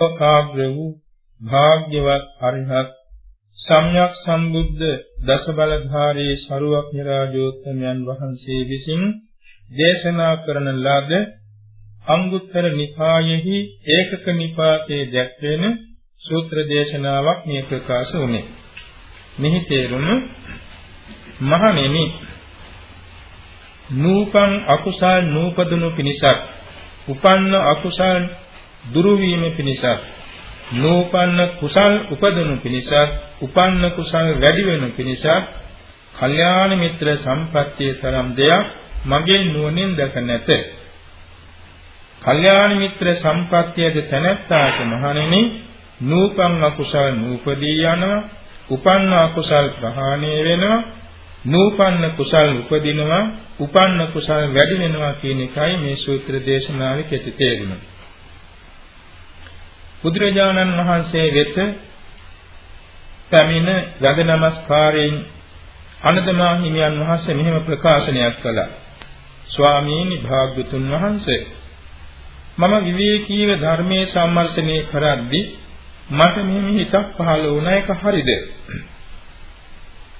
ඒකාග්‍ර වූ භාග්‍යවත් අරිහත් සම්්‍යක් සම්බුද්ධ දස බලධාරී සරුවක් නිරාජෝත්තමයන් වහන්සේ විසින් දේශනා කරන ලද අංගුත්තර නිකායෙහි ඒකක නිපාතේ දැක්වෙන සූත්‍ර දේශනාවක් මේ ප්‍රකාශ වුණේ. මෙහි තේරුම මහණෙනි නූපං අකුසල් නූපදුණු පිණිසක් උපන්න අකුසල් දුරු වීම පිණිසත් නූපන්න කුසල් උපදනු පිණිසත් උපන්න කුසල් වැඩි වෙනු පිණිසත් කල්යාණ මිත්‍ර සම්පත්තිය තරම් දෙයක් මගේ නුවණින් දැක නැත. කල්යාණ මිත්‍ර සම්පත්තියද තැනැත්තාට මහණෙනි නූපන් අකුසල් නූපදී යනවා උපන්න අකුසල් ප්‍රහාණය වෙනවා නූපන්න කුසල් උපදිනවා උපන්න කුසල් වැඩි වෙනවා කියන එකයි මේ සූත්‍ර දේශනාවේ කෙටි තේරුම. බුදුරජාණන් වහන්සේ වෙත පැමිණ ගඳ නමස්කාරයෙන් අනදමා හිමියන් වහන්සේ මෙහෙම ප්‍රකාශනයක් කළා. ස්වාමීනි භාග්‍යතුන් වහන්සේ මම විවේකීව ධර්මයේ සම්මර්ෂණය කරද්දී මට මෙහෙම හිතක් පහළ වුණා ඒක හරිද?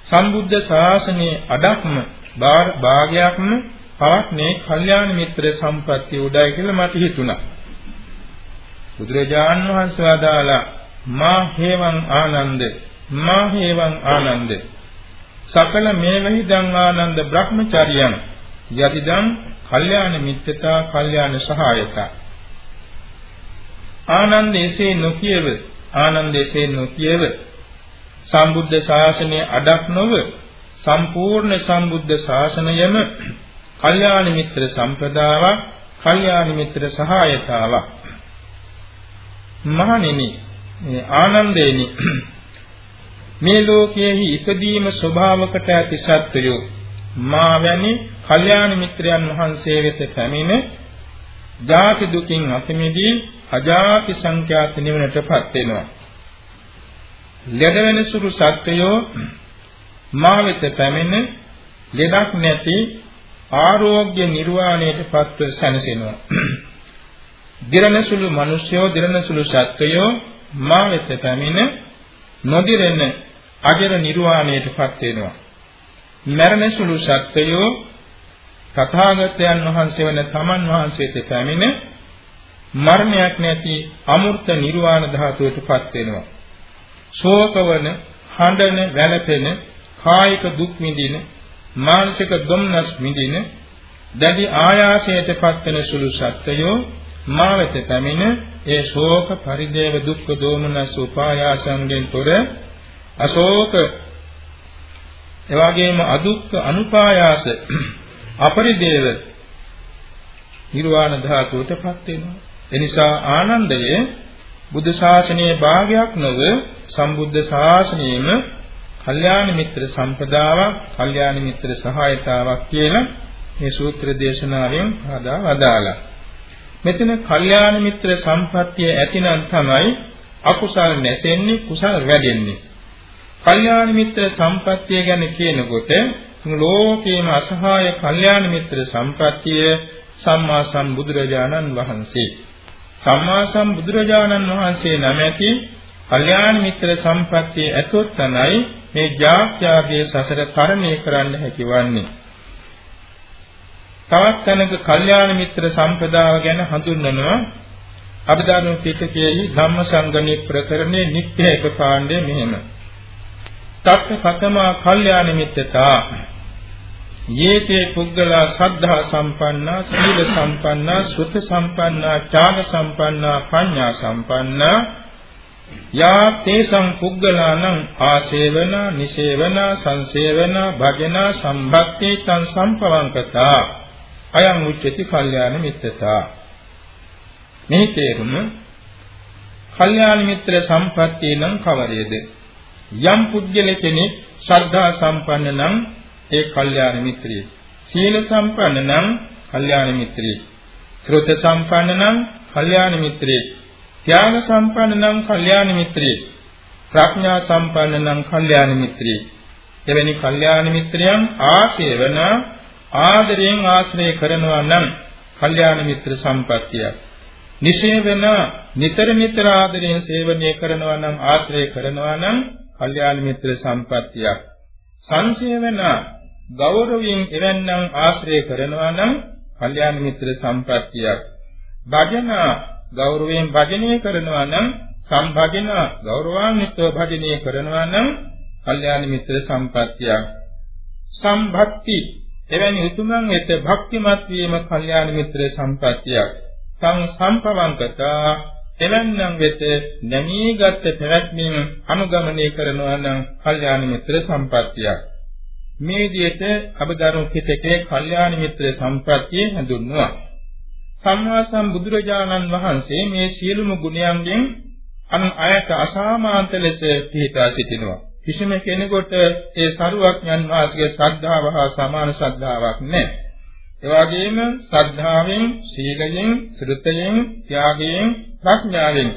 සම්බුද්ධ ශාසනයේ අඩක්ම භාගයක්ම පවත්නේ කල්යාණ මිත්‍ර සම්පත්තිය උඩයි කියලා මට හිතුණා. බුදුරජාන් වහන්සේ වදාලා මා හේවං ආනන්ද මා හේවං ආනන්ද සකල මේවහිදං ආනන්ද බ්‍රහ්මචර්යං යතිදං කල්යාණ මිත්‍රතා කල්යාණ සහායතා ආනන්ද එසේ නොකියව ආනන්ද එසේ නොකියව සම්බුද්ධ ශාසනයේ අඩක් නොව සම්පූර්ණ සම්බුද්ධ ශාසනයම කල්යාණ මිත්‍ර සම්පදාවක් කල්යාණ මිත්‍ර සහායතාවක් මහණෙනි මේ ආනන්දේනි මේ ලෝකයේහි ඉපදීම ස්වභාවකට ඇති සත්වයෝ මා වැනි කල්යාණ මිත්‍රයන් වහන්සේ වෙත පැමිණ ජාති දුකින් අතමිදී අජාති සංඛ්‍යාත නිවනටපත් වෙනවා. ලෙඩ වෙන සුළු සත්වයෝ මා වෙත පැමිණ ලෙඩක් නැති ආරෝග්‍ය නිර්වාණයටපත්ව සැනසෙනවා. දිරණසුළු මිනිස්යෝ දිරණසුළු සත්වයෝ මා වෙත පැමිණ නොදිරෙන අජර නිර්වාණයටපත් වෙනවා. මරණසුළු සත්වයෝ තථාගතයන් වහන්සේ වන තමන් වහන්සේට පැමිණ මරණයක් නැති අමෘත නිර්වාණ ධාතුවටපත් වෙනවා. ශෝකවන, හඬන, වැළපෙන, කායික දුක් විඳින, මානසික දුම්නස් විඳින, දැඩි ආයාසයටපත් වෙන සුළු සත්වයෝ මා වෙත පැමිණ ඒ ශෝක පරිදේව දුක්ඛ දෝමනස් උපායාසංගෙන් තොර අශෝක එවාගේම අදුක්ඛ අනුපායාස අපරිදේව නිර්වාණ ධාතුවටපත් වෙනවා. එනිසා ආනන්දයේ බුද්ධ ශාසනයේ භාගයක් නොව සම්බුද්ධ ශාසනයේම කල්යාණ මිත්‍ර සම්පදාවක් කල්යාණ මිත්‍ර සහායතාවක් කියලා මේ සූත්‍ර දේශනාවෙන් හදා වදාලා මෙතන කල්යාණ මිත්‍ර සම්පත්තිය ඇතිනම් තමයි අකුසල් නැසෙන්නේ කුසල් වැඩෙන්නේ. කල්යාණ මිත්‍ර සම්පත්තිය ගැන කියනකොට ලෝකේම අසහාය කල්යාණ මිත්‍ර සම්පත්තිය සම්මා සම්බුදුරජාණන් වහන්සේ. සම්මා සම්බුදුරජාණන් වහන්සේ නැමැති කල්යාණ මිත්‍ර සම්පත්තිය ඇතොත් තමයි මේ ජාත්‍යාගේ සසර තරණය කරන්න හැකිවන්නේ. තවත් තැනක කල්යාණ මිත්‍ර සම්පදාව ගැන හඳුන්වනවා අභිධර්ම පිටකයේහි ධම්මසංගණී ප්‍රකරණේ නිත්‍ය එක කාණ්ඩයේ මෙහෙම. තත්ත සතමා කල්යාණ මිත්‍රතා යේතේ පුද්ගලා සද්ධා සම්පන්නා සීල සම්පන්නා සුත සම්පන්නා ත්‍යාග සම්පන්නා පඤ්ඤා සම්පන්නා. යා තේසං පුද්ගලානං ආසේවන නිසේවන සංසේවන භජන සම්භක්ති තං සම්පවංකතා. අයං උච්චති කල්යාණ මිත්‍රතා. මේ තේරුම කල්යාණ මිත්‍ර සම්පත්තිය නම් කවරේද? යම් පුද්ගල කෙනෙක් ශ්‍රද්ධා සම්පන්න නම් ඒ කල්යාණ මිත්‍රයෙක් සීල සම්පන්න නම් කල්යාණ මිත්‍රයෙක් ශ්‍රොත සම්පන්න නම් කල්යාණ මිත්‍රයෙක් ත්‍යාග සම්පන්න නම් කල්යාණ මිත්‍රයෙක් ප්‍රඥා සම්පන්න නම් කල්යාණ මිත්‍රයෙක් එවැනි කල්යාණ මිත්‍රයන් ආශේවන ආදරයෙන් ආශ්‍රය කරනවා නම් කල්යාණ මිත්‍ර සම්පත්තියක් නිසේවන නිතර නිතර ආදරයෙන් සේවනය කරනවා නම් ආශ්‍රය කරනවා නම් කල්යාණ මිත්‍ර සම්පත්තියක් සංසේවන ගෞරවයෙන් එවන්නම් ආශ්‍රය කරනවා නම් කල්යාණ මිත්‍ර සම්පත්තියක්. භජන ගෞරවයෙන් භජනය කරනවා නම් සම්භජන ගෞරවාන්විතව භජනය කරනවා නම් කල්යාණ මිත්‍ර සම්පත්තියක්. සම්භක්ති එවැනි උතුමන් වෙත භක්තිමත් වීම කල්යාණ මිත්‍ර සම්පත්තියක්. සං සම්පවංකතා එවැන්නම් වෙත නැමීගත් පැවැත්මින් අනුගමනය කරනවා නම් කල්යාණ මිත්‍ර සම්පත්තියක්. මේ විදිහට අබදරුන් පිටකේ කල්යාණ මිත්‍ර සම්ප්‍රත්‍යය හඳුන්වනවා. සම්මා සම්බුදුරජාණන් වහන්සේ මේ සියලුම ගුණයන්ගෙන් අන් අයට අසාමාන්ත ලෙස පිහිටා සිටිනවා. කිසිම කෙනෙකුට ඒ සරුවක්ඥන් වහන්සේගේ ශ්‍රද්ධාව හා සමාන ශ්‍රද්ධාවක් නැහැ. ඒ වගේම ශ්‍රද්ධාවෙන්, සීලයෙන්, ශ්‍රුතයෙන්, ත්‍යාගයෙන්, ප්‍රඥාවෙන්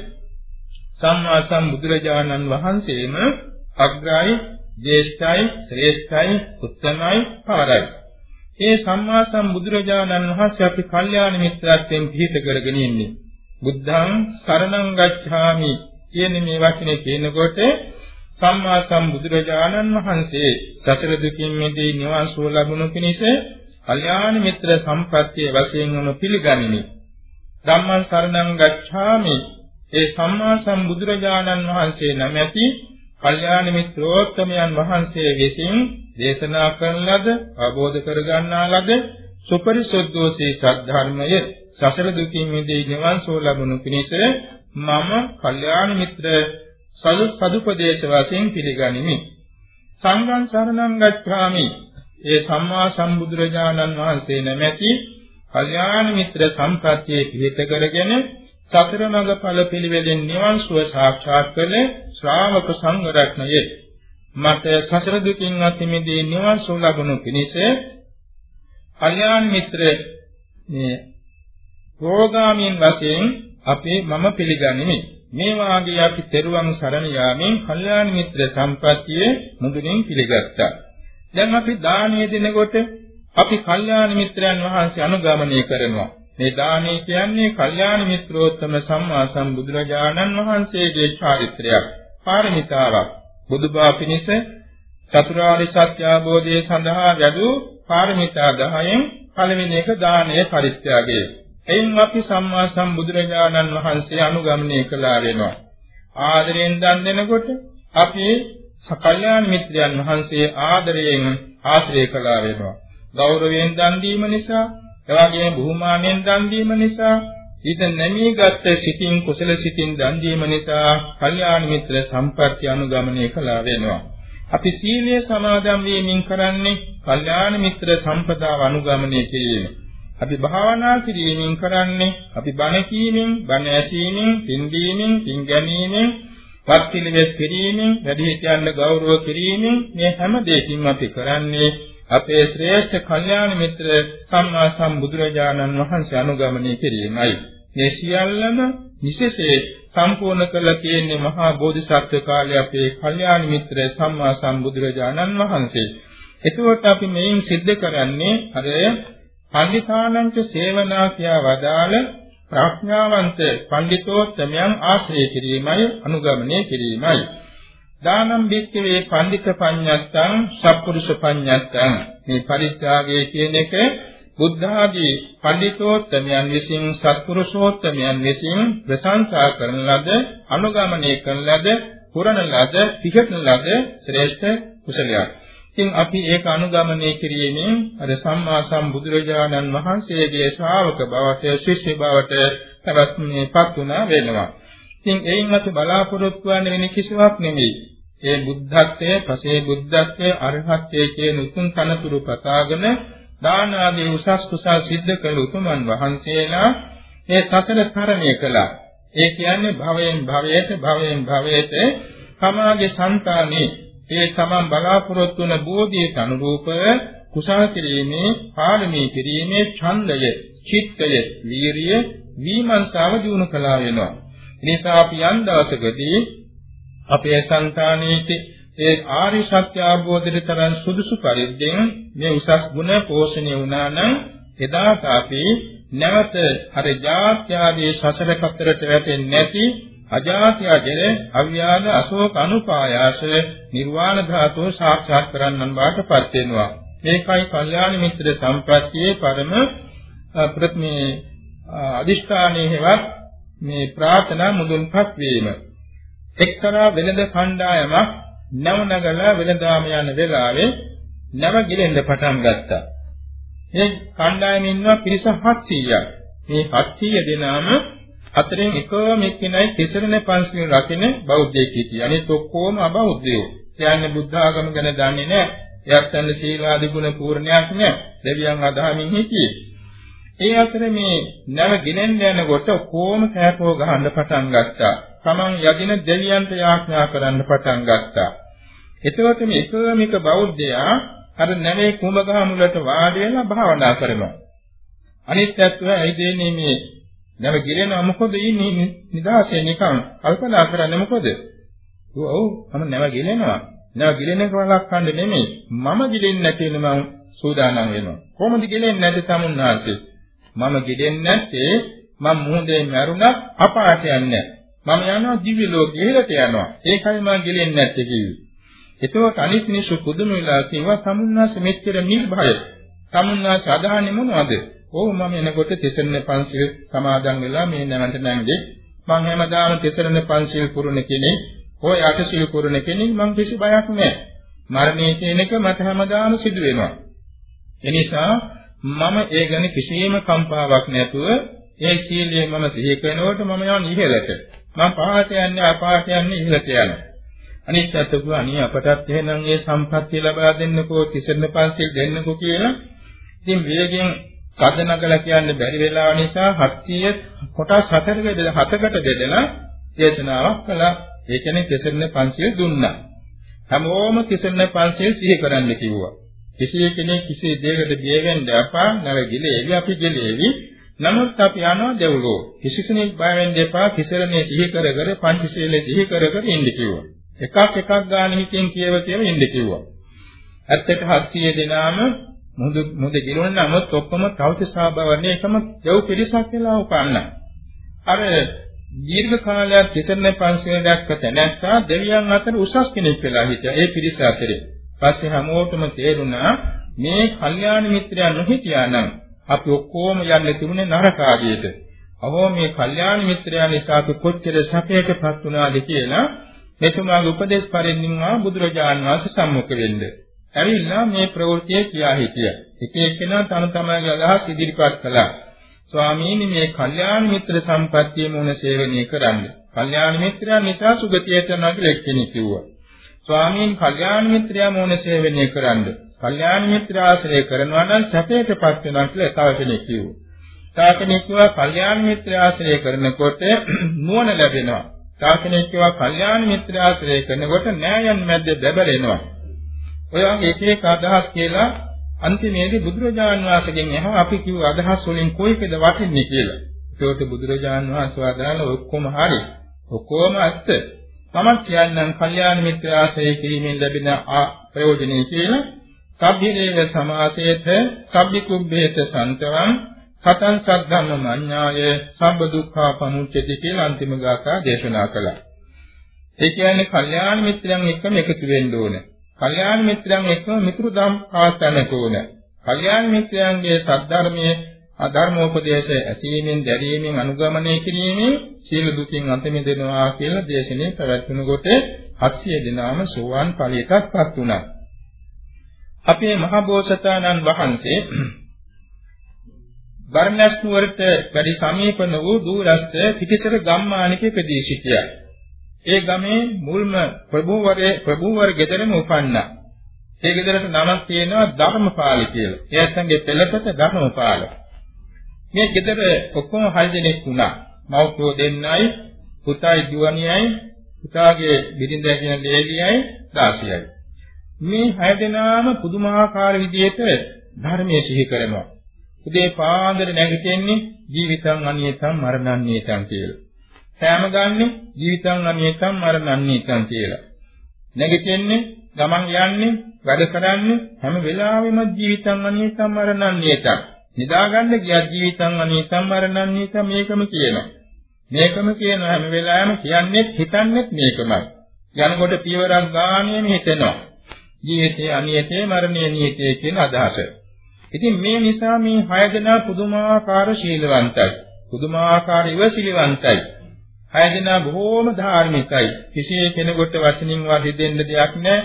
සම්මා සම්බුදුරජාණන් වහන්සේම අග්‍රයි ජේෂ්ඨයි, ශ්‍රේෂ්ඨයි, උත්තමයි, පාරයි. ඒ සම්මා සම්බුදුරජාණන් වහන්සේ අපි කල්යාණ මිත්‍රත්වයෙන් පිහිට කරගෙන ඉන්නේ. බුද්ධං සරණං ගච්ඡාමි කියන මේ වචනේ කියනකොට සම්මා සම්බුදුරජාණන් වහන්සේ සතර දුකින් මිදී නිවන් සුව ලැබුණු පිණිස කල්යාණ මිත්‍ර සම්පත්තිය වශයෙන් උන පිළිගනිමි. ධම්මං සරණං ගච්ඡාමි ඒ සම්මා සම්බුදුරජාණන් වහන්සේ නැමැති කල්යාණ මිත්‍රෝත්තමයන් වහන්සේ විසින් දේශනා කරන ලද අවබෝධ කරගන්නා ලද සුපරිසුද්ධෝසේ සද්ධර්මය සසර දුකින් මිදී නිවන් සුව ලැබුණු පිණිස මම කල්යාණ මිත්‍ර සදු සදුපදේශ වශයෙන් පිළිගනිමි. සංඝං සරණං ගච්ඡාමි. ඒ සම්මා සම්බුදුරජාණන් වහන්සේ නැමැති කල්යාණ මිත්‍ර සම්ප්‍රත්‍යයේ පිහිට කරගෙන සතර මඟ ඵල පිළිවෙලෙන් නිවන් සුව සාක්ෂාත් කළ ශ්‍රාවක සංඝ රත්නයේ මත සසර දුකින් අත මිදී නිවන් සුව ලබනු පිණිස කල්යාණ මිත්‍ර මේ රෝගාමීන් වශයෙන් අපි මම පිළිගනිමි. මේ වාගේ අපි තෙරුවන් සරණ යාමෙන් කල්යාණ මිත්‍ර සම්පත්තියේ මුදුනින් පිළිගත්තා. දැන් අපි දානීය දෙනකොට අපි කල්යාණ මිත්‍රයන් වහන්සේ අනුගමනය කරනවා. මේ දානය කියන්නේ කල්යාණ මිත්‍රෝත්තම සම්මා සම්බුදුරජාණන් වහන්සේගේ චාරිත්‍රයක්, පාරමිතාවක්. බුදුබා පිණිස චතුරාර්ය සත්‍ය අවබෝධය සඳහා වැඩු පාරමිතා 10න් පළවෙනි එක දානය පරිත්‍යාගය. එයින් අපි සම්මා සම්බුදුරජාණන් වහන්සේ අනුගමනය කළා වෙනවා. ආදරයෙන් දන් දෙනකොට අපි සකල්යාණ මිත්‍රයන් වහන්සේ ආදරයෙන් ආශ්‍රය කළා වෙනවා. ගෞරවයෙන් දන් දීම නිසා එවාගෙම බුහුමානෙන් දන් දීම නිසා ඊට නැමීගත් සිතින් කුසල සිතින් දන් දීම නිසා කල්යාණ මිත්‍ර සම්පත්‍ය අනුගමනය කළා වෙනවා. අපි සීලය සමාදන් වීමෙන් කරන්නේ කල්යාණ මිත්‍ර සම්පදාව අනුගමනය කිරීම. අපි භාවනා කිරීමෙන් කරන්නේ අපි බණ කීමෙන්, බණ ඇසීමෙන්, පින් දීමෙන්, පින් ගැනීමෙන්, පත්තිලෙස් කිරීමෙන්, වැඩිහිටියන්ට ගෞරව කිරීමෙන් මේ හැම දෙයකින්ම අපි කරන්නේ අපේ ශ්‍රේෂ්ඨ කල්යාණ මිත්‍ර සම්මා සම්බුදුරජාණන් වහන්සේ අනුගමනය කිරීමයි. මේ සියල්ලම විශේෂේ සම්පූර්ණ කරලා තියෙන්නේ මහා බෝධිසත්ව කාලයේ අපේ කල්යාණ මිත්‍ර සම්මා සම්බුදුරජාණන් වහන්සේ. එතකොට අපි මේන් සිද්ධ කරන්නේ අර පණ්ඩිතානංච සේවනා කියා වදාළ ප්‍රඥාවන්ත පඬිතෝත්තමයන් ආශ්‍රය කිරීමයි අනුගමනය කිරීමයි. දානම් බික්කවේ පඬිත පඤ්ඤත්තං සත්පුරුෂ පඤ්ඤත්තං මේ පරිත්‍යාගය කියන එක බුද්ධ ආදී පඬිතෝත්තමයන් විසින් සත්පුරුෂෝත්තමයන් විසින් ප්‍රශංසා කරන ලද අනුගමනය කරන ලද පුරණ ලද පිහිටන ලද ශ්‍රේෂ්ඨ කුසලයක්. ඉතින් අපි ඒක අනුගමනය කිරීමෙන් අර සම්මා සම්බුදුරජාණන් වහන්සේගේ ශ්‍රාවක බවට ශිෂ්‍ය බවට පැවැත්මේපත් වුණා වෙනවා. ඉතින් එයින් අපි බලාපොරොත්තු වන්නේ වෙන කිසිවක් නෙමෙයි. ඒ බුද්ධත්වයේ, පසේ බුද්ධත්වයේ, අරහත්ත්වයේ කියන උතුම් තනතුරු පතාගෙන දාන ආදී උසස් කුසල් සිද්ධ කළ උතුමන් වහන්සේලා මේ සසර තරණය කළා. ඒ කියන්නේ භවයෙන් භවයට භවයෙන් භවයට සමාගේ సంతානේ ඒ තමන් බලාපොරොත්තු වන බෝධියට අනුරූපව කුසල කිරීමේ පාරමී කිරීමේ ඡන්දය, චිත්තය, වීරිය, විමර්ශාව දිනු කළා වෙනවා. එනිසා අපි යම් දවසකදී අපේ సంతානයේ ඒ ආරි සත්‍ය අවබෝධයට තරම් සුදුසු පරිද්දෙන් මේ උසස් ගුණ පෝෂණය වුණා නම් එදාට අපි නැවත අර ජාත්‍යාදී සසර කතරට වැටෙන්නේ නැති අජාත්‍ය ජල අව්‍යාද අශෝක අනුපායාස නිර්වාණ ධාතුව සාක්ෂාත් කරන්නන් බාටපත් වෙනවා. මේකයි කල්යාණ මිත්‍ර සම්ප්‍රත්‍යයේ පරම ප්‍රත්‍මේ අදිෂ්ඨානයේ හෙවත් මේ ප්‍රාර්ථනා මුදුන්පත් වීම. එක්තරා වෙළඳ කණ්ඩායමක් නැව නගලා වෙළඳාම යන වෙලාවේ නැව ගිලෙන්න පටන් ගත්තා. මේ කණ්ඩායමේ ඉන්නවා පිරිස 700ක්. මේ 700 දෙනාම අතරින් එකම එක්කෙනයි තිසරණ පන්සිල් රකින්න බෞද්ධයෙක් හිටියා. අනිත් ඔක්කොම අබෞද්ධයෝ. කියන්නේ බුද්ධ ආගම ගැන දන්නේ නැහැ. එයාත් යන සීලාදී ගුණ පූර්ණයක් නැහැ. දෙවියන් අදහමින් හිටියේ. ඒ අතර මේ නැව ගෙනෙන්න යනකොට කොහොම කෑපෝ ගහන්න පටන් ගත්තා. Taman යදින දෙවියන්ට යාඥා කරන්න පටන් ගත්තා. එතකොට මේ එකමික බෞද්ධයා අර නැවේ කුඹගහ මුලට වාඩි වෙලා භාවනා කරනවා. අනිත් පැත්තට ඇයිදෙන්නේ මේ නැව ගිරෙනවා මොකද ඉන්නේ නිදාසේ නිකන් කල්පනා කරන්නේ මොකද? ඔව් මම නැව ගිරෙනවා. නැව ගිරෙන කවලක් කන්නේ නෙමෙයි. මම ගිරෙන්නේ නැති වෙන මම සූදානම් වෙනවා. කොහොමද ගිරෙන්නේ නැති තමුන්නාසේ? මම ගිරෙන්නේ නැත්තේ මම මුහුදේ මැරුණත් අපාට යන්නේ මම යනවා දිව්‍ය ලෝකෙ ඉහළට යනවා. ඒකයි මම ගිරෙන්නේ නැත්තේ කිව්වේ. එතකොට අනිත් මිනිස්සු පුදුම වෙලා කිව්වා සමුන්නාස මෙච්චර නිර්භය. සමුන්නාස අදහන්නේ මොනවද? ඕ මම එනකොට තිසරණ පන්සිල් සමාදන් වෙලා මේ නැවත නැංගේ මං හැමදාම තිසරණ පන්සිල් පුරුණ කෙනෙක්. ඔය අටසිල් පුරුණ කෙනෙක් මං කිසි බයක් නැහැ. මරණය කියන එක මට හැමදාම සිදු වෙනවා. එනිසා මම ඒ ගැන කිසිම කම්පාවක් නැතුව ඒ සීලය මම සිහි කරනකොට මම යන ඉහළට. මම පහළට යන්නේ අපාට යන්නේ ඉහළට යනවා. අනිත් පැත්තක අනේ අපටත් එහෙනම් මේ සම්පත්තිය ලබා දෙන්නකෝ තිසරණ පන්සිල් දෙන්නකෝ කියලා ඉතින් වේගෙන් සදනකල කියන්නේ බැරි වෙලාව නිසා හත්තිය කොටස් හතරකට හතකට බෙදලා දේශනාවක් කළා. ඒ කියන්නේ තිසරණ පන්සිල් දුන්නා. හැමෝම තිසරණ පන්සිල් සිහි කරන්න කිව්වා. කිසි කෙනෙක් කිසි දෙයකට බිය වෙන්න එපා. නැවගිලේවි අපි ගෙලේවි. නමුත් අපි යනවා දෙව්ලෝ. කිසි කෙනෙක් බය වෙන්න එපා. තිසරණේ සිහි කර කර පංචශීලයේ සිහි කර කර ඉන්න කිව්වා. එකක් එකක් ගන්න හිතෙන් කියව කියව ඉන්න කිව්වා. ඇත්තට 700 දෙනාම මුද මුද ගිලුණ නමුත් ඔක්කොම තවතිසා බවන්නේ එකම දෙව් පිරිසක් වෙලා උපන්නා. අර දීර්ඝ කාලයක් තිසරණ පන්සිල් දැක්ක තැනැත්තා දෙවියන් අතර උසස් කෙනෙක් වෙලා හිටියා. ඒ පිරිස අතරේ. පස්සේ හැමෝටම තේරුණා මේ කල්යාණ මිත්‍රයන් නොහිටියා නම් අපි ඔක්කොම යන්නේ තිබුණේ නරක ආදියට. අවෝ මේ කල්යාණ මිත්‍රයන් නිසා අපි කොච්චර සැපයකටපත් වුණාද කියලා මෙතුමාගේ උපදේශ පරිද්දීන්වා බුදුරජාන් වහන්සේ සම්මුඛ වෙන්නේ. ඇවිල්ලා මේ ප්‍රවෘත්තිය කියා හිටියා. එක එක්කෙනා තම තමයිගේ අදහස් ඉදිරිපත් කළා. ස්වාමීනි මේ කල්යාණ මිත්‍ර සම්පත්තිය මොන සේවනය කරන්නේ? කල්යාණ මිත්‍රයා නිසා සුගතියට යනවා කියලා එක්කෙනෙක් කිව්වා. ස්වාමීන් කල්යාණ මිත්‍රයා මොන සේවනය කරන්නේ? කල්යාණ මිත්‍ර ආශ්‍රය කරනවා නම් සැපයටපත් වෙනවා කියලා තව කෙනෙක් කිව්වා. තව කෙනෙක් කිව්වා කල්යාණ මිත්‍ර ආශ්‍රය කරනකොට නුවණ ලැබෙනවා. තව කෙනෙක් කිව්වා කල්යාණ මිත්‍ර ආශ්‍රය කරනකොට නෑයන් මැද්ද බැබලෙනවා. ඔය වගේ එක එක අදහස් කියලා අන්තිමේදී බුදුරජාන් වහන්සේගෙන් අහුව අපි කිව්ව අදහස් වලින් කොයිකද වටින්නේ කියලා. ඒකට බුදුරජාන් වහන්සේ වදාළ ඔක්කොම හරි. ඔක්කොම ඇත්ත. මම කියන්නම් කල්යාණ මිත්‍ර ආශ්‍රය කිරීමෙන් ලැබෙන ප්‍රයෝජනෙ කියලා. සබ්බිරේව සමාසේත සබ්බිකුබ්බේත සන්තවං සතං සද්ධම්ම මඤ්ඤාය සබ්බ දුක්ඛා පමුච්චති කියලා අන්තිම ගාථා දේශනා කළා. ඒ කියන්නේ කල්යාණ මිත්‍රයන් එක්කම එකතු වෙන්න ඕනේ. කල්යාණ මිත්‍රයන් එක්කම මිතුරුදම් පවත්වන්නට ඕන. කල්යාණ මිත්‍රයන්ගේ සද්ධර්මයේ අධර්මෝපදේශ ඇසීමෙන් දැරීමෙන් අනුගමනය කිරීමෙන් සීල දුකින් අත මිදෙනවා කියලා දේශනේ පැවැත්වෙනකොට 700 දෙනාම සෝවාන් ඵලයටපත් වුණා. අපේ මහ බෝසතාණන් වහන්සේ බර්ණස් නුවරට වැඩි සමීපන වූ දුරස්ත පිටිසර ගම්මානික ඉපදී සිටියා. ඒ ගමේ මුල්ම ප්‍රභූවරේ ප්‍රභූවර ගෙදරම උපන්නා. ඒ ගෙදරට නමක් තියෙනවා ධර්මපාල කියලා. ඒ ඇත්තන්ගේ පෙළපත ධර්මපාල. මේ ගෙදර ඔක්කොම හය දෙනෙක් වුණා. මව්පියෝ දෙන්නයි, පුතයි දුවණියයි, පුතාගේ බිරිඳ කියන ලේලියයි, දාසියයි. මේ හය දෙනාම පුදුමාකාර විදිහට ධර්මයේ සිහි කරනවා. උදේ පාන්දර නැගිටින්නේ ජීවිතං අනියතං මරණන්නේතං කියලා. සෑම ගන්නේ ජීවිතං අනියතං මරණන්නේතං කියලා. නැගිටින්නේ ගමන් යන්නේ වැඩ කරන්නේ හැම වෙලාවෙම ජීවිතං අනියතං මරණන්නේතං. නිදාගන්න ගියත් ජීවිතං අනියතං මරණන්නේතං මේකම කියනවා. මේකම කියන හැම වෙලාවෙම කියන්නේ හිතන්නේ මේකමයි. යනකොට පියවරක් ගානේම හිතෙනවා. ජීවිතේ අනියතේ මරණේ නියතේ කියන අදහස. ඉතින් මේ නිසා මේ හය දෙනා පුදුමාකාර ශීලවන්තයි. පුදුමාකාර ඉවසිලිවන්තයි. හය දෙනා බොහෝම ධාර්මිකයි. කිසි කෙනෙකුට වචනින් වාදී දෙන්න දෙයක් නැහැ.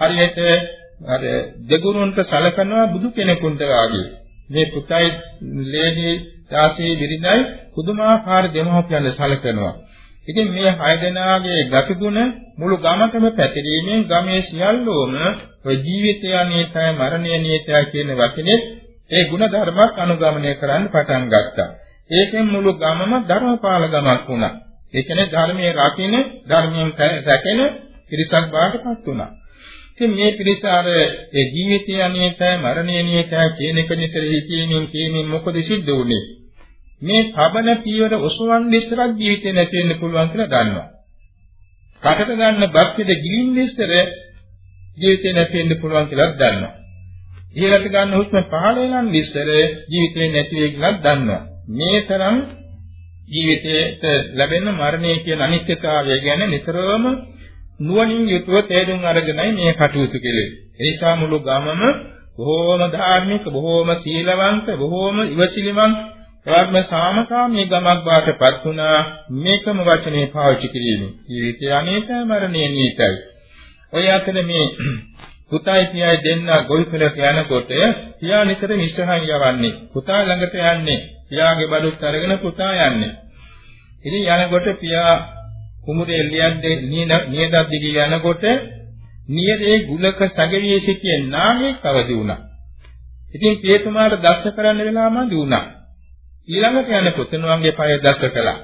හරියට අර දෙගුරුන්ට සලකනවා බුදු කෙනෙකුට වාගේ. මේ පුතයි ලේඩි දාසී බිරිඳයි පුදුමාකාර දෙමහොපියන් සලකනවා. ඉතින් මේ හය දෙනාගේ ගතිගුණ මුළු ගමකම පැතිරීමෙන් ගමේ සියල්ලෝම ඔය ජීවිතය අනේතය මරණය නේතය කියන වචනේ ඒ ගුණ ධර්මයක් අනුගමනය කරන්න පටන් ගත්තා. ඒකෙන් මුළු ගමම ධර්මපාල ගමක් වුණා. ඒ කියන්නේ ධර්මයේ රකින්න ධර්මයෙන් රැකෙන පිරිසක් බාටපත් වුණා. ඉතින් මේ පිරිස අර ඒ ජීවිතය අනේතය මරණය නේතය කියන එක නිතර හිතීමෙන් කියමින් මොකද සිද්ධ වුනේ? මේ පබන පියවර ඔසවන්නේ ඉස්සරක් ජීවිතේ නැති වෙන්න පුළුවන් කියලා දන්නවා. කටට ගන්න බක්කෙද ගිලින්නේ ඉස්සර ජීවිතේ නැති වෙන්න පුළුවන් කියලා දන්නවා. ඉහළට ගන්න හුස්ම පහළ වෙනන් ඉස්සර ජීවිතේ නැති වෙයි කියලා දන්නවා. මේ තරම් ජීවිතයට ලැබෙන මරණය කියන අනිත්‍යතාවය ගැන නිතරම නුවණින් යුතුව තේරුම් අරගෙනයි මේ කටයුතු කෙරේ. ඒ නිසා මුළු ගමම බොහෝම ධාර්මික, බොහෝම සීලවන්ත, බොහෝම ඉවසිලිමත් එවත්ම සාමකාමී ගමක් වාටපත් වුණා. මේකම වචනේ පාවිච්චි කිරීමෙන් ජීවිතය අනේකයි මරණය නීතයි ඔය අතර මේ පුතයි පියයි දෙන්න ගොවිපළට යනකොට පියා නිතර ඉස්සරහින් යවන්නේ. පුතා ළඟට යන්නේ. පියාගේ බඩුත් අරගෙන පුතා යන්නේ. ඉතින් යනකොට පියා කුමුරේ එල්ලියද්දී නියදක් දිගේ යනකොට නියදේ ගුලක සැගවියේ සිටියේ නාමයේ කවදි වුණා. ඉතින් පියතුමාට දැස්ස කරන්න වෙලාවම දුණා ඊළඟට යන පුතණුවන්ගේ පය දැස්ස කළා.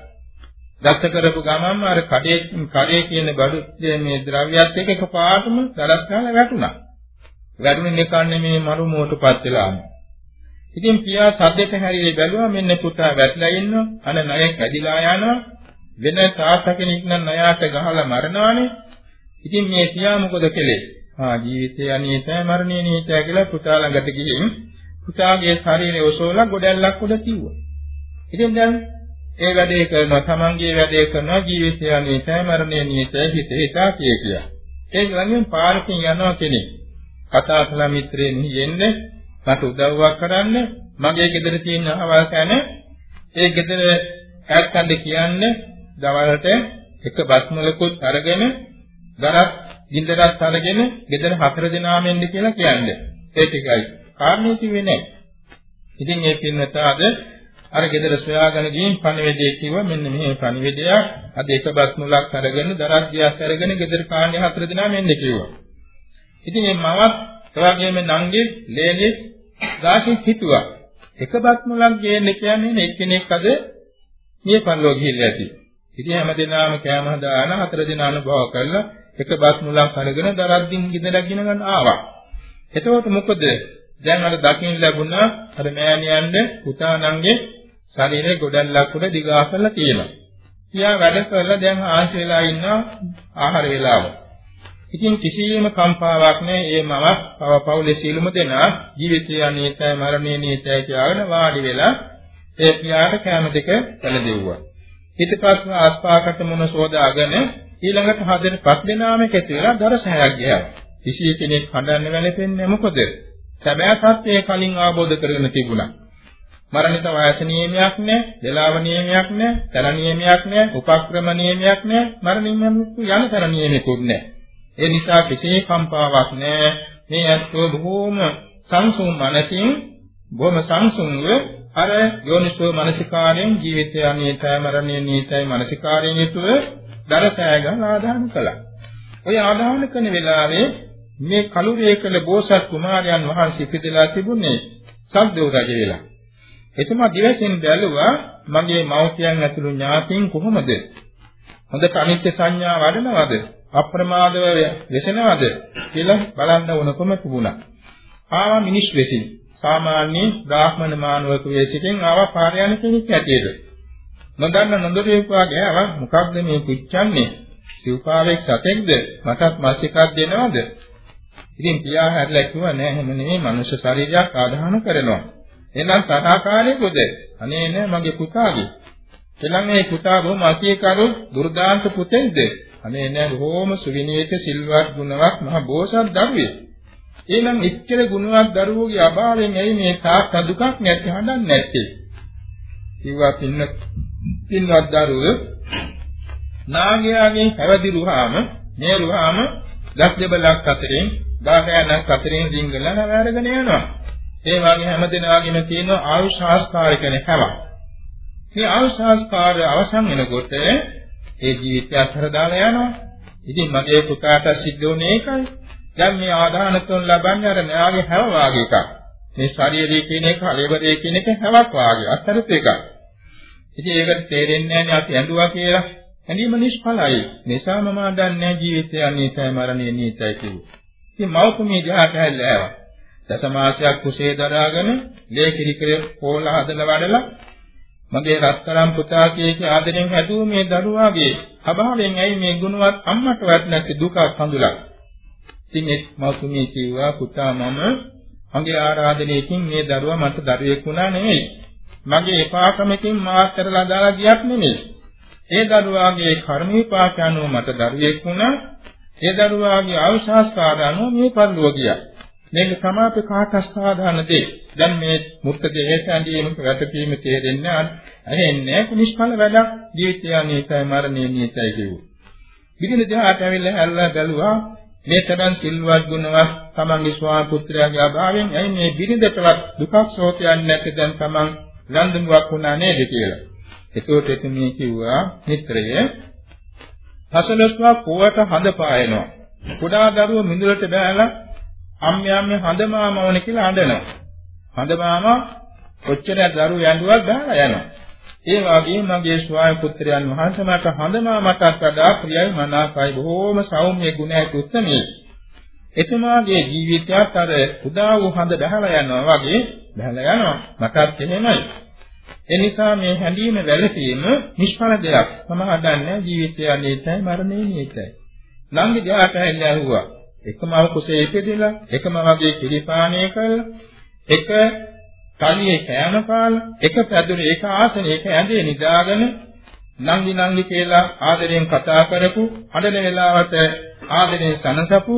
දැස්ස කරපු ගමන්ම අර කඩේ කඩේ කියන බඩු මේ ද්‍රව්‍යයත් එක්ක එකපාරටම දරස් කාලා වැටුණා. වැටුනේ කන්නේ මේ මරු මොහොතපත් වෙලාම. ඉතින් පියා සද්දෙට හැරියේ බැලුවා මෙන්න පුතා වැටලා ඉන්නවා. අන ණය කැඩිලා යනවා. වෙන තාත්තා කෙනෙක් නම් ණයට ගහලා මරනවානේ. ඉතින් මේ පියා මොකද කළේ? ආ ජීවිතය අනීතයි මරණය නීතයි කියලා පුතා ළඟට ගිහින් පුතාගේ ශරීරය ඔසවලා ගොඩැල්ලක් උඩ තියුවා. ඉතින් දැන් ඒ වැඩේ කරනවා තමන්ගේ වැඩේ කරනවා ජීවිතය අනිත්‍යයි මරණය නියතයි හිත හිතා කිය කියා. ඒ ළඟින් පාරකින් යනවා කෙනෙක්. කතා කළා මිත්‍රේ මෙහි එන්නේ මට උදව්වක් කරන්න මගේ ගෙදර තියෙන අවල් කන ඒ ගෙදර ඈත්කන්ද කියන්නේ දවල්ට එක බස් මොලකුත් අරගෙන දරක් ගින්දරක් අරගෙන ගෙදර හතර දෙනාම එන්න කියලා කියන්නේ. ඒ ටිකයි. කාරණේ කිව්වේ නැහැ. ඉතින් ඒ පින්නත අද අර ගෙදර සොයාගෙන ගිහින් පණිවිඩය කිව්වා මෙන්න මේ පණිවිඩයක් අද එක බස් මුලක් අරගෙන දරක් ගියක් අරගෙන ගෙදර කාණ්ඩය හතර දෙනා මෙන්න කිව්වා. ඉතින් මේ මවත් එවාගෙම නංගි ලේලි ගාසින් හිතුවා. එක බස් මුලක් ගේන්න කියන්නේ එක්කෙනෙක් අද මේ පන්ලෝ ගිහිල්ලා ඇති. ඉතින් හැමදෙනාම කෑම හදාන හතර දෙනා අනුභව කරලා එක බස් මුලක් අරගෙන දරක් දින් ගෙදරක් ගෙන ගන්න ආවා. එතකොට මොකද දැන් අර දකින්න ලැබුණා අර මෑණියන්ගේ පුතාණන්ගේ ශරීරේ ගොඩල්ලක් උඩ දිගා කරලා තියෙනවා. තියා වැඩ කරලා දැන් ආශ වෙලා ඉන්නවා ආහාර වේලාව. ඉතින් කිසියම් කම්පාවක් නැහැ ඒ මම පව පවුලේ සීලම දෙනා ජීවිතය අනේතයි මරණය නේතයි කියලාගෙන වාඩි වෙලා ඒ පියාට කැම දෙක පැලදෙව්වා. ඊට පස්සේ ආස්පාකට මොන සෝදාගෙන ඊළඟට හදෙන පස් දෙනාම එකතු වෙලා දරසහයක් ගියා. කිසි කෙනෙක් හඬන්න වැළපෙන්නේ මොකද? සැබෑ සත්‍යය කලින් අවබෝධ කරගෙන තිබුණා. මරණිත වයස නියමයක් නැහැ, දලාව නියමයක් නැහැ, තර නියමයක් නැහැ, උපක්‍රම නියමයක් නැහැ, මරණින් මමුතු යන තර නියමකුත් නැහැ. ඒ නිසා කිසි කම්පාවක් නැහැ. මේ අත්ව බොහෝම සංසුන් මනසින් බොහොම සංසුන්ව අර යෝනිසෝ මනසිකාරයෙන් ජීවිතය අනීතයි මරණය නීතයි මනසිකාරයෙන් යුතුව දරසෑය ගන්න ආදාන කළා. ඔය ආදාන කරන වෙලාවේ මේ කලුරේ කළ බෝසත් කුමාරයන් වහන්සේ ඉපදලා තිබුණේ සද්දෝ රජ වෙලා. එතුමා දිවසින් බැලුවා මගේ මව්පියන් ඇතුළු ඥාතීන් කොහොමද? හොඳට අනිත්‍ය සංඥා වඩනවද? අප්‍රමාදව වෙසෙනවද කියලා බලන්න උනකම තිබුණා. ආවා මිනිස් වෙසින් සාමාන්‍ය බ්‍රාහ්මණ මානවක වේශයෙන් ආවා පාරයන් කෙනෙක් ඇටියෙද. නොදන්න නොදොරේකවා ගෑවා මොකක්ද මේ පිච්චන්නේ? සිව්පාවෙක් සතෙක්ද? මටත් මස් එකක් දෙනවද? ඉතින් පියා හැරලා කිව්වා නෑ එහෙම නෙමෙයි මනුෂ්‍ය ශරීරයක් ආදාහන කරනවා. එහෙනම් සදාකාලයකද? අනේ නෑ මගේ පුතාගේ. එළන් මේ පුතා බොහොම අතිකරු දුර්දාන්ත පුතෙක්ද? අනේ නෑ බොහොම සුවිනීත සිල්වත් ගුණවත් මහ බෝසත් දරුවෙක්. එහෙනම් ඉච්ඡර ගුණවත් දරුවෝගේ අභාවයෙන් ඇයි මේ තාත්ත දුකක් නැති හඳන්නේ නැත්තේ? කිව්වා පින්න පින්වත් දරුවෝ නාගයාගෙන් පැවදිරුවාම මේරුවාම දස් දෙබලක් අතරින් ගාගයන්ක් අතරින් රිංගලා නවරගෙන යනවා. ඒ වගේ හැම දිනාගෙම තියෙන ආයුෂ සංස්කාර කියන හැම. මේ ආයුෂ සංස්කාර අවසන් වෙනකොට ඒ ජීවිතය අතර දාලා යනවා. ඉතින් මගේ පුතාට සිද්ධ වුණේ ඒකයි. දැන් මේ ආදාන කරන ලබන්නේ අර මෙයාගේ හැව වාගේ එකක්. මේ ශරීරයේ කියන එක, කලෙබරේ කියන එක හැවක් වාගේ අත්තරත් එකක්. ඉතින් ඒකට තේරෙන්නේ නැහැ අපි ඇඬුවා කියලා. ඇඬීම නිෂ්ඵලයි. නිසා මම දන්නේ ජීවිතය අනිත්‍යයි මරණය නිත්‍යයි කිව්වා. ඉතින් මව්කුමිය ගහට හැල්ලෑවා. දසමාසයක් කුසේ දරාගෙන ලේ කිරිකර පොළ හදලා වඩලා මගේ රත්තරන් පුතා කීකේ ආදරෙන් හැදුව මේ දරුවාගේ අභාවයෙන් ඇයි මේ ගුණවත් අම්මටවත් නැති දුකක් හඳුලා. ඉතින් ඒ මව්කුමිය කිව්වා පුතා මම මගේ ආරාධනයකින් මේ දරුවා මට දරුවෙක් වුණා නෙවෙයි. මගේ එපාකමකින් මාත්‍රලා දාලා ගියක් නෙමෙයි. ඒ දරුවාගේ කර්ම විපාක අනුව මට දරුවෙක් වුණා. ඒ දරුවාගේ අවශාස්කාර අනුව මේ පරිලෝක ගියා. මේක සමාප කාට සාධාරණ දෙයක්. දැන් මේ මුක්ත දෙහේත ඇඳීම වැටපීම තේරෙන්නේ නැහැ. නිෂ්ඵල වැඩක් ජීවිතය අනේකයි මරණය නියතයි කියුවා. විදින දෙහාට ඇවිල්ලා හැල්ලා බැලුවා මේ තරම් සිල්වත් ගුණවත් තමන්ගේ ස්වාම පුත්‍රයාගේ අභාවයෙන් ඇයි මේ බිරිඳටවත් දුකක් ශෝකයක් නැති දැන් තමන් රන්දුමුවක් වුණා නේද කියලා. එතකොට එතුමිය කිව්වා මිත්‍රය පසලස්වා පුවට හඳ පායනවා. කුඩා දරුවෝ මිඳුරට බෑලා අම්මේ අම්මේ හඳ මාමවන කියලා අඬනවා. හඳ මාමා කොච්චර දරුවෝ යඬුවක් දාලා යනවා. ඒ වගේම මගේ ස්වාමි පුත්‍රයන් වහන්සේ මට හඳ මාමටත් වඩා ප්‍රියයි මනාපයි බොහෝම සෞම්‍ය ගුණ ඇති උත්මේ. එතුමාගේ ජීවිතයත් අර උදා වූ හඳ බහලා යනවා වගේ බහලා යනවා. මටත් එහෙමයි. ඒ නිසා මේ හැඳීම වැළපීම නිෂ්ඵල දෙයක්. මම හදන්නේ ජීවිතය අනේතයි මරණය නේතයි. ළඟ ගියාට ඇල්ල ඇහුවා. එකම කුසේ ඉපදෙලා එකම වගේ කිරිපාණය කළා. එක තනියේ කෑම කාලා එක පැදුරේ එක ආසනයක ඇඳේ නිදාගෙන නංගි නංගි කියලා ආදරෙන් කතා කරපු අඬන වෙලාවට ආදරෙන් සනසපු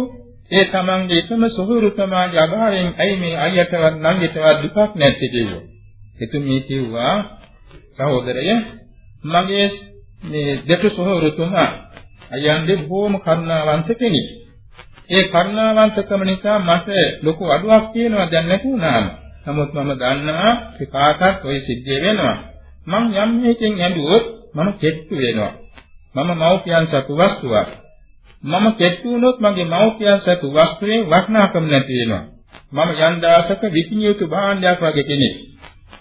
ඒ තමන්ගේ එකම සොහුරු තමයි අභාවයෙන් ඇයි මේ අයියටවත් නංගිටවත් දුකක් නැත්තේ කිව්වා. එතුමී කිව්වා සහෝදරය මගේ මේ දෙතු සොහොරුතුමා අයන්දේ බොහොම කරුණාවන්ත කෙනෙක්. ඒ කරුණාවන්තකම නිසා මට ලොකු අඩුවක් තියෙනවා දැන් නැතුණාම. නමුත් මම දන්නවා කාටත් ওই සිද්ධිය වෙනවා. මං යම් මේකෙන් ඇඬුවොත් මම කෙට්ටු වෙනවා. මම මව්පියන් සතු වස්තුවක්. මම කෙට්ටු වුණොත් මගේ මව්පියන් සතු වස්තුවේ වටිනාකම නැති වෙනවා. මම යන් දාසක විකිනියුතු භාණ්ඩයක් වගේ කෙනෙක්.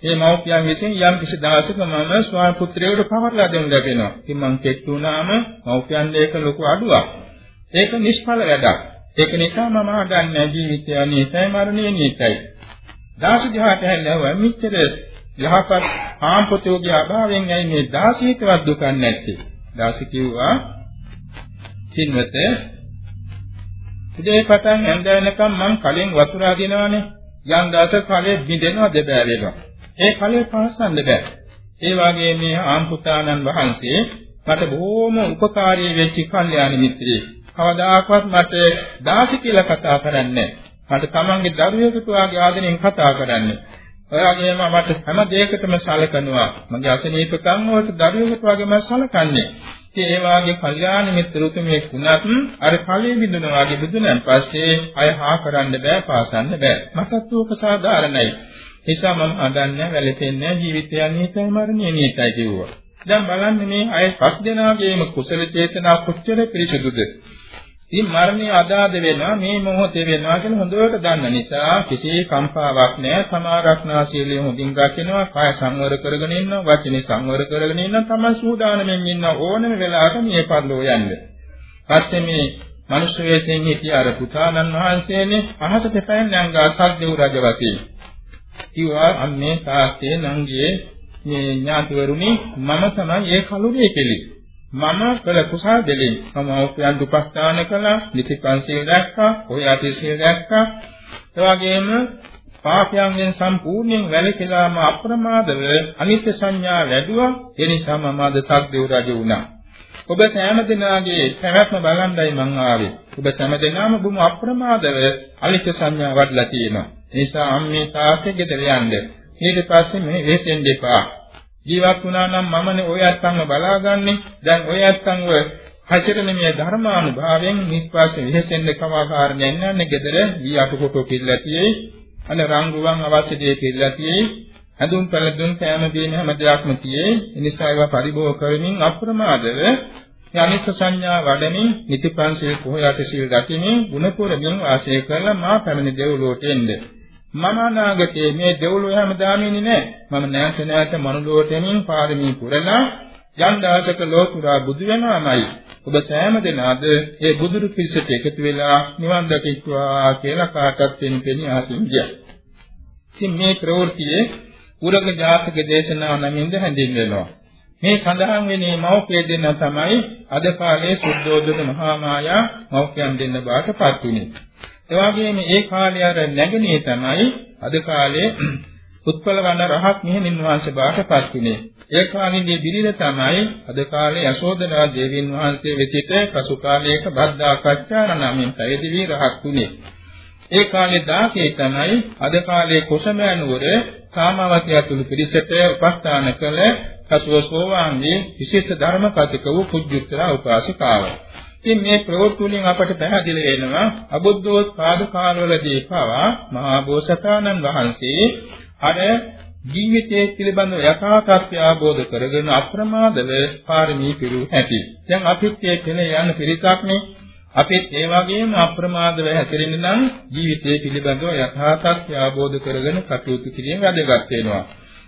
මේ මව්පියන් විසින් යම් කිසි දවසක මම ස්වාමි පුත්‍රයෙකුට පවරලා දෙන්න ලැබෙනවා. ඉතින් මං කෙට්ටු වුණාම මව්පියන් දෙක ලොකු අඩුවක්. ඒක නිෂ්ඵල වැඩක්. ඒක නිසා මම ආගන්නේ ජීවිතය අනීතයි මරණය නීතයි. දාසිකහට හැල්ලව මිච්ඡර යහපත් ආම්පතෝගේ අභාවයෙන් ඇයි මේ දාසීකවත් දුක නැත්තේ? දාසි කිව්වා කින්වත ඉතින් පටන් හැන්ද වෙනකම් මං කලින් වතුර අදිනවනේ යම් දවසක කලේ බිඳෙනවා දෙබෑ වෙනවා ඒ ඵලය පහසන්න බෑ. ඒ වගේ මේ ආම්පුතානන් වහන්සේ මට බොහොම උපකාරී වෙච්ච කල්යාණ මිත්‍රයෙක්. කවදාකවත් මට දාසි කියලා කතා කරන්නේ මට තමන්ගේ දරුවෙකුට වාගේ ආදරෙන් කතා කරන්නේ. ඔය වගේම මට හැම දෙයකටම සලකනවා. මගේ අසනීපකම් වලට දරුවෙකුට වගේ මම සලකන්නේ. ඉතින් ඒ වාගේ කල්යාණ මිත්‍රුතුමේ කුණත් අර කලින් බිඳුනා වගේ බිඳුනන් පස්සේ අය හා කරන්න බෑ පාසන්න බෑ. මටත් ඕක සාධාරණයි. නිසා මම හදන්නේ වැළපෙන්නේ ජීවිතය නිහිතයි මරණය නිහිතයි කිව්වා. දැන් බලන්න මේ අය පස් දෙනාගේම කුසල චේතනා කොච්චර පිරිසුදුද. ඉතින් මරණය අදාද වෙනවා මේ මොහොතේ වෙනවා කියලා හොඳට දන්න නිසා කිසි කම්පාවක් නැහැ සමාරක්ෂණා සීලය හොඳින් රකින්නවා කාය සංවර කරගෙන ඉන්නවා වචනේ සංවර කරගෙන ඉන්නවා තමයි සූදානම්ෙන් ඉන්න ඕනම වෙලාවක මේ පරිලෝ යන්නේ. පස්සේ මේ මනුෂ්‍ය වේශයෙන් හිටිය අර පුතාණන් වහන්සේනේ අහසට පැන යංගා සද්දේව රජ වශයෙන්. කිව්වා අම්මේ තාත්තේ නංගියේ මේ ඥාතිවරුනි මම තමයි ඒ කලුරියේ කෙලි. මම කළ කුසල් දෙලින් මම උපයන් දුපස්ථාන කළා, නිතිපන්සිය දැක්කා, ඔය අතිශය දැක්කා. ඒ වගේම පාපයන්ගෙන් සම්පූර්ණයෙන් වැළකීලාම අප්‍රමාදව අනිත්‍ය සංඥා වැඩුවා. ඒ නිසා මම අද සක්දේව රජු වුණා. ඔබ සෑම දිනාගේ පැවැත්ම බලන්දයි මං ආවේ. ඔබ සෑම දිනාම බොහොම අප්‍රමාදව අනිත්‍ය සංඥා වඩලා තියෙනවා. ඒ නිසා අම්මේ තාත්තේ ගෙදර යන්න. ඊට පස්සේ මේ වෙසෙන් දෙපා ජීවත් වුණා නම් මමනේ ඔය අත්තන්ව බලාගන්නේ. දැන් ඔය අත්තන්ව හසිරෙන මේ ධර්මානුභාවයෙන් නිස්පාස විහෙසෙන්න කමාකාරණයක් නන්නේ gedara ඊ අටකොටෝ කිල්ලා තියෙයි. අන රංගුවන් අවශ්‍ය දේ කිල්ලා තියෙයි. හඳුන් පළදුන් කැම දීම හැම දෙයක්ම තියෙයි. ඒ නිසා ඒවා පරිභෝග කරමින් අප්‍රමාදව යනිත් සංඥා වඩමින් නිතිපන්සිල් පොහොයට සිල් දකිමින් ගුණපුරමින් වාසය කරලා මා පැමිණි දෙව්ලොවට එන්නේ. මම අනාගතයේ මේ දෙව්ලොව හැමදාම ඉන්නේ නැහැ. මම නැවත නැවත මනුලොවට එමින් පාරමී පුරලා යම් දවසක ලෝකුරා බුදු වෙනවාමයි. ඔබ සෑම දෙනාද ඒ බුදුරු පිරිසට එකතු වෙලා නිවන් දකිත්වා කියලා කාටත් දෙන්නේ ආසින්ජය. ඉතින් මේ ප්‍රවෘත්තියේ උරග ජාතක දේශනාව නමින්ද හැඳින්වෙනවා. මේ සඳහන් වෙන්නේ මෞඛ්‍ය දෙන්න තමයි අද කාලේ සුද්ධෝදන මහා මායා මෞඛ්‍යයන් දෙන්න බාටපත් උනේ. ඒ වගේම ඒ කාලේ අර නැගණිය තමයි අද කාලේ උත්පල වන රහත් මෙහෙණින් වහන්සේ බාටපත් උනේ. ඒ කාලේදී බිරිඳ තමයි අද කාලේ යශෝදනා දේවීන් වහන්සේ වෙසිට පසු කාලයක බද්දා කච්චාර නමින් පැවිදි වී රහත් උනේ. ඒ කාලේ 16 තමයි අද කාලේ කොසමෑනුවර සාමාවතිය ඇතුළු පිරිසට උපස්ථාන කළ පසුව සෝවාන්ගේ විශේෂ ධර්ම කතික වූ පුජ්ජුත්තර උපාසිකාවයි. ඉතින් මේ ප්‍රවෘත්තුලින් අපට පැහැදිලි වෙනවා අබුද්ධෝත්පාද කාලවලදී පවා මහා බෝසතාණන් වහන්සේ අර ජීවිතයේ පිළිබඳව යථා තත්ත්වය අවබෝධ කරගෙන අප්‍රමාදව පාරමී පිරු ඇති. දැන් අපිත් මේ කෙනේ යන පිරිසක්නේ අපිත් ඒ වගේම අප්‍රමාදව හැසිරෙන්න නම් ජීවිතයේ පිළිබඳව යථා තත්ත්වය අවබෝධ කරගෙන කටයුතු කිරීම වැදගත් වෙනවා.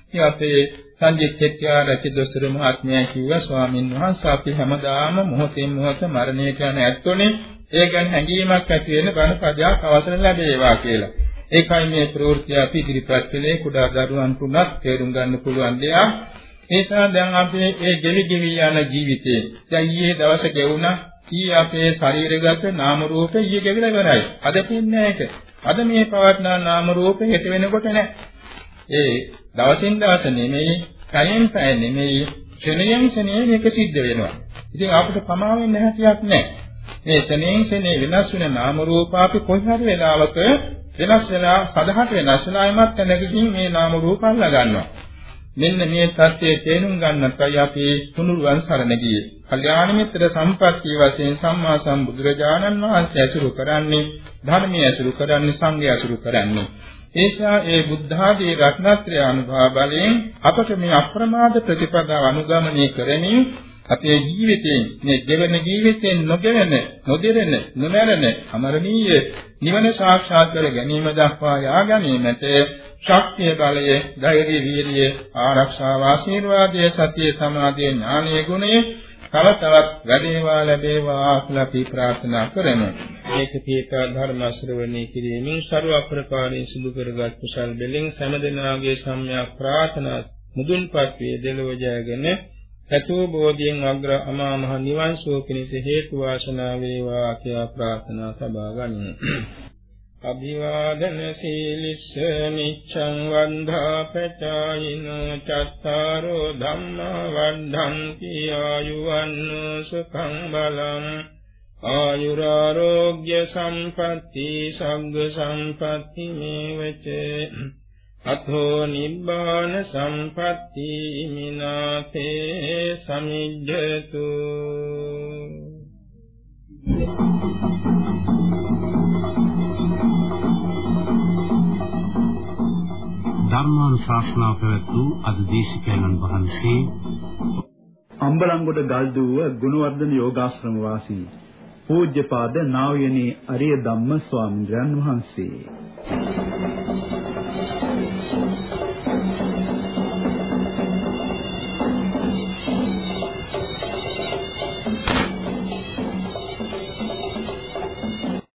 ඉතින් අපේ සංජිත්ත්‍යා රචිදොස්තර මහත්මයා කිව්වා ස්වාමින් වහන්සේ අපි හැමදාම මොහොතින් මොහොත මරණයට යන ඇත්තෝනේ ඒ ගැන හැඟීමක් ඇති වෙන බණ පදයක් අවසර ලැබේවා කියලා. ඒකයි මේ ප්‍රවෘත්ති අපි ඉදිරිපත් කළේ කුඩා දරුවන් තුනක් තේරුම් ගන්න පුළුවන් දෙයක්. නිසා දැන් අපි මේ ගෙවි ගෙවි යන ජීවිතේ දැන් ඊයේ දවස ගෙවුණා ඊ අපේ ශරීරගත නාම රූප ඊයේ ගෙවිලා ඉවරයි. අද පින්නේ ඒක. අද මේ පවත්නා නාම රූප හෙට වෙනකොට නැහැ. ඒ දවසින් දවස නෙමෙයි, කයෙන් පැය නෙමෙයි, ක්ෂණයෙන් ක්ෂණය මේක සිද්ධ වෙනවා. ඉතින් අපිට පමා වෙන්න හැටියක් නැහැ. මේ ක්ෂණයෙන් ක්ෂණය වෙනස් වෙන නාම රූප අපි කොයි හරි වෙලාවක වෙනස් වෙලා සදහට වෙනස් වෙනායිමත් තැනකදී මේ නාම රූප අල්ලා ගන්නවා. මෙන්න මේ தත්ත්වයේ තේරුම් ගන්නටයි අපි තුනුරුවන් සරණ ගියේ. කල්යාණ මිත්‍ර සම්පත්තිය වශයෙන් සම්මා සම්බුදුරජාණන් වහන්සේ ඇසුරු කරන්නේ ධර්මයේ ඇසුරු කරන්නේ සංඝය ඇසුරු කරන්නේ. ඒසා ඒ බුද්ධ ආදී රත්නත්‍රය අනුභව බලයෙන් අපට මේ අප්‍රමාද ප්‍රතිපදාව අනුගමනය කරමින් අපේ ජීවිතයෙන් මේ දෙවන ජීවිතයෙන් නොගෙවෙන නොදිරෙන නොමරන අමරණීය නිවන සාක්ෂාත් කර ගැනීම දක්වා යා ගැනීමට ශක්තිය බලය ධෛර්ය වීර්ය ආරක්ෂාව ආශිර්වාදයේ සතිය සමාධිය ඥානීය ගුණය තව තවත් වැඩේවා ලැබේවා කියලා අපි ප්‍රාර්ථනා කරමු. මේක පියකා ධර්ම ශ්‍රවණය කිරීමෙන් ਸਰව අප්‍රකාරයෙන් සිදු කරගත් කුසල් දෙලින් සෑම සම්‍යක් ප්‍රාර්ථනා මුදුන්පත් වේ දෙලොව ජයගෙන සතෝ බෝධියෙන් අග්‍ර අමා මහ නිවන් සුව පිණිස හේතු වාසනා වේවා කියලා ප්‍රාර්ථනා සබා ගනිමු. අභිවාදන සීලිස්ස නිච්ඡං වන්ධා පචායින චත්තාරෝ ධම්මා වද්ධන්ති ආයුවන්නෝ සුඛං බලං ආයුරාරෝග්‍ය සම්පatti සග්ග සම්පatti මේවච අතෝ නිබ්බාන සම්පatti මිනාතේ සමිජ්ජතු. ධර්මානුශාසනා පැවැත් වූ අද දේශිකානන් වහන්සේ අම්බලන්ගොඩ ගල්දුව ගුණවර්ධන යෝගාශ්‍රම වාසී පූජ්‍යපාද නා වූ යනේ අරිය ධම්ම ස්වාමීන් වහන්සේ